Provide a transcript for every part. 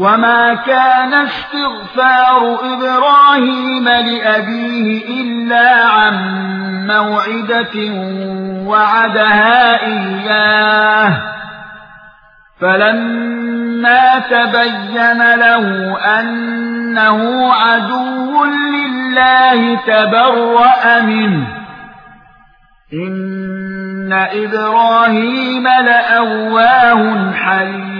وما كان استغفار إبراهيم لابيه الا عن موعده وعدها اياه فلما تبين له انه عدو لله تبرأ منه ان إبراهيم لأواه حليم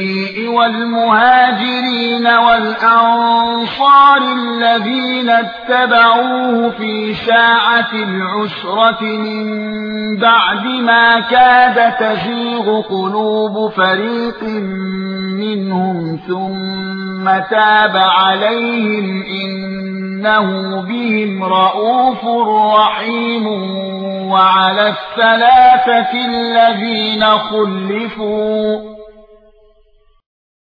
والمهاجرين والأنصار الذين اتبعوه في ساعة العسرة من بعد ما كاد تزيغ قلوب فريق منهم ثم تاب عليهم إنه بهم رؤوف رحيم وعلى الثلاثة الذين خلفوا